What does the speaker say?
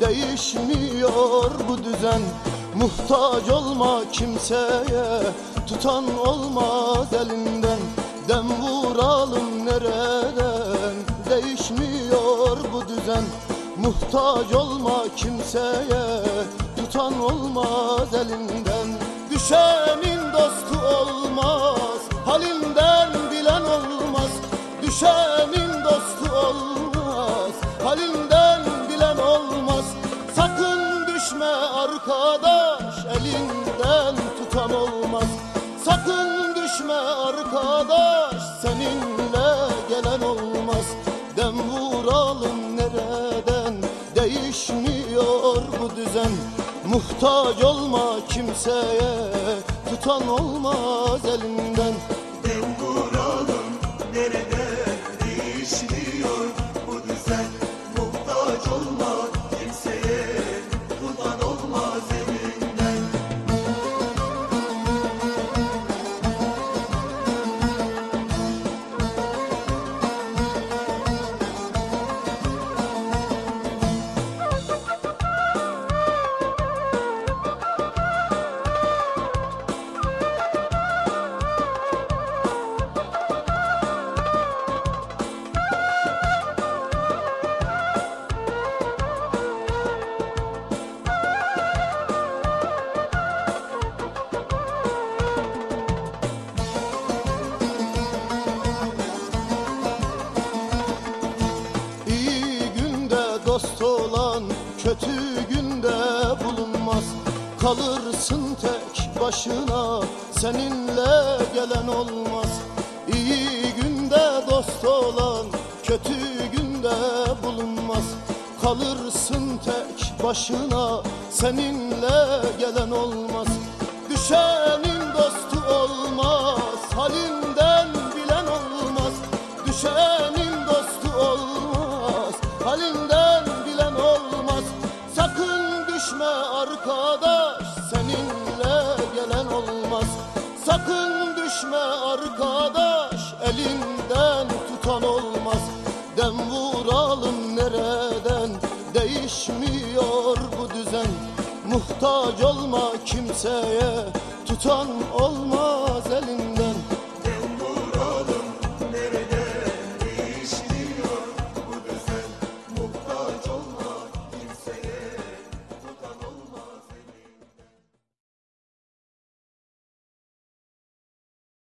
Değişmiyor bu düzen? Muhtaç olma kimseye Tutan olmaz elinden. Dem vuralım nereden Değişmiyor bu düzen? Muhtaç olma kimseye Tutan olmaz elinden. Düşenin arkadaş Elinden tutan olmaz. Sakın düşme arkadaş Seninle gelen olmaz. Dem vuralım nereden Değişmiyor bu düzen. Muhtaç olma kimseye Tutan olmaz elinden. Dem vuralım nerede değişmiyor bu düzen. Muhtaç olma kötü günde bulunmaz. Kalırsın tek başına seninle gelen olmaz. İyi günde dost olan kötü günde bulunmaz. Kalırsın tek başına seninle gelen olmaz. Düşenin dostu Düşme arkadaş elinden tutan olmaz Dem vuralım nereden değişmiyor bu düzen Muhtaç olma kimseye tutan olmaz elin.